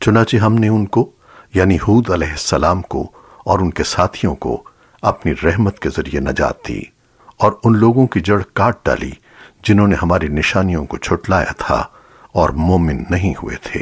چنانچہ جی ہم نے ان کو یعنی حود علیہ السلام کو اور ان کے ساتھیوں کو اپنی رحمت کے ذریعے نجات دی اور ان لوگوں کی جڑ کاٹ ڈالی جنہوں نے ہماری نشانیوں کو چھٹلایا تھا اور مومن نہیں ہوئے تھے۔